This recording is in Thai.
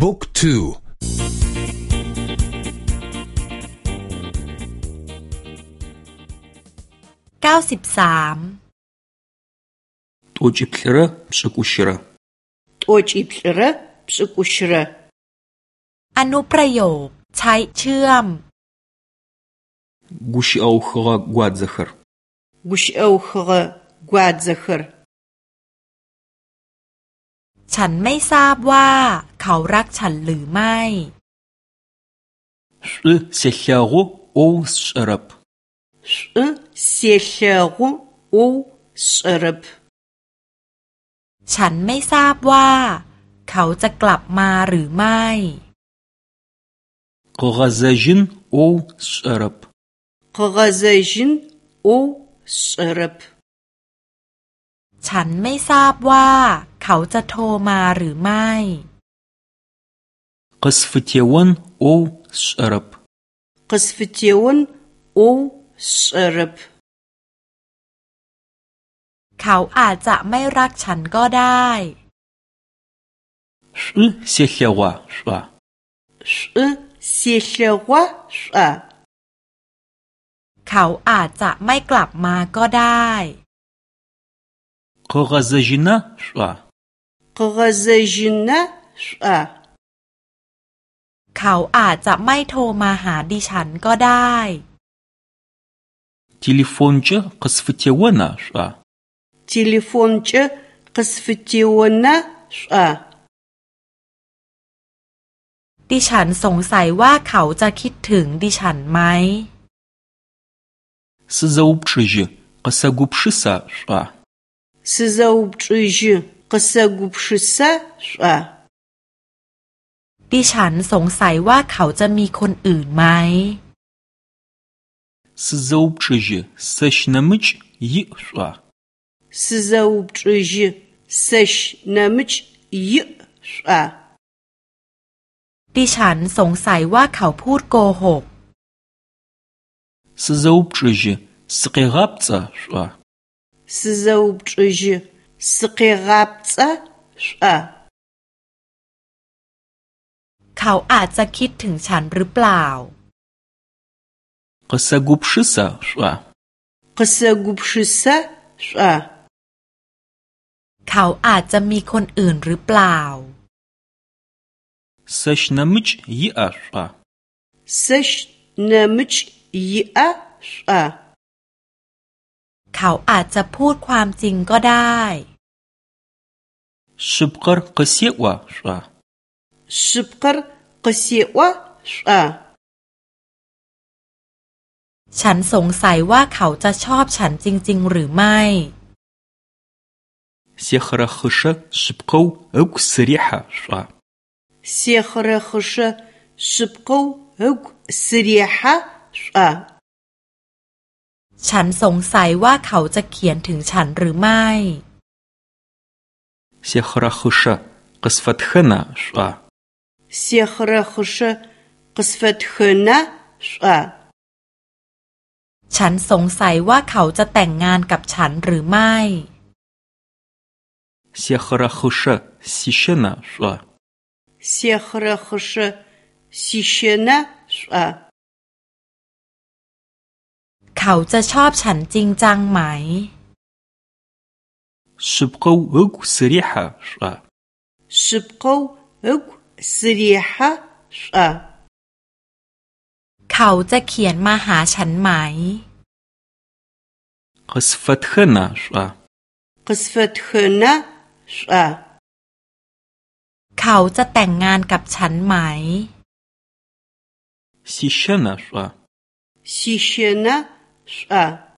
บุ๊กทูเก้าสิบสามตัวจิตระสกุชระตัวจิตระสกุชระอนุประโยคใช้เชื่อมกุชเอาขะกวาดซะขรกุชเอาขะกวาดซะขรฉันไม่ทราบว่าเขารักฉันหรือไม่เสียรู้โอสับเสียรู้โอสับฉันไม่ทราบว่าเขาจะกลับมาหรือไม่คอซจินโอสับคอซจินโอสับฉันไม่ทราบว่าขาจะโทรมาหรือไม่ Qasfetiwan o s h r a b q a s f e t i w เขาอาจจะไม่รักฉันก็ได้ Shu sehewa shwa Shu sehewa เขาอาจจะไม่กลับมาก็ได้ขอกะจานะ къыгъэзэжьынэ шӏуа? เขาอาจจะไม่โทรมาหาดิฉันก็ได้ Телефончы къысфытеона шӏуа? Телефончы къысфытеона шӏуа? ดิฉันสงสัยว่าเขาจะคิดถึงดิฉันไหม Сызауупчыжьы къысэгупшыса шӏуа? Сызауупчыжьы къысэгупшысэ шӏуа? ดิฉันสงสัยว่าเขาจะมีคนอื่นไหม Сызэупчӏыжьы сэ щынэмыкӏ иӏ шӏуа? Сызэупчӏыжьы сэ щынэмыкӏ иӏ шӏуа? ดิฉันสงสัยว่าเขาพูดโกหก Сызэупчӏыжьы сыкъегъэпцӏэ шӏуа? Сызэупчӏыжьы сыкъегъапцӏэ шӏуа เขาอาจจะคิดถึงฉันหรือเปล่า къысэгупшысэ шӏуа къысэгупшысэ шӏуа เขาอาจจะมีคนอื่นหรือเปล่า сэшнэмыкӏ иӏэ шӏуа сэшнэмыкӏ иӏэ шӏуа เขาอาจจะพูดความจริงก็ได้ Шыпкыр кысеуа шуа. Шыпкыр кысеуа шуа. ฉันสงสัยว่าเขาจะชอบฉันจริง ๆ หรือไม่เสียขระขึ้นชิบเขาอุกสิริหะชัเสียขระขึ้นชิบเขาอุกสิริหะชัฉันสงสัยว่าเขาจะเขียนถึงฉันหรือไม่ Сехъэрэхъышэ къысфэтхына шӏуа? Сехъэрэхъышэ къысфэтхына шӏуа? ฉันสงสัยว่าเขาจะแต่งงานกับฉันหรือไม่ Сехъэрэхъышэ сищына шӏуа? Сехъэрэхъышэ сищына шӏуа? เขาจะชอบฉันจริงจังไหม ш ุบ п к ъ э ก ыгу сырихьэ шӏуа? ш ъ ы п к ъ เขาจะเขียนมาหาฉันไหมก ъ ы с ф э т х นน э шӏуа? к ъ ы с ф э т х น н э ш ӏ เขาจะแต่งงานกับฉันไหม с и щ ช н э ш ӏ ั а с и щ ช н э ш ӏ ั а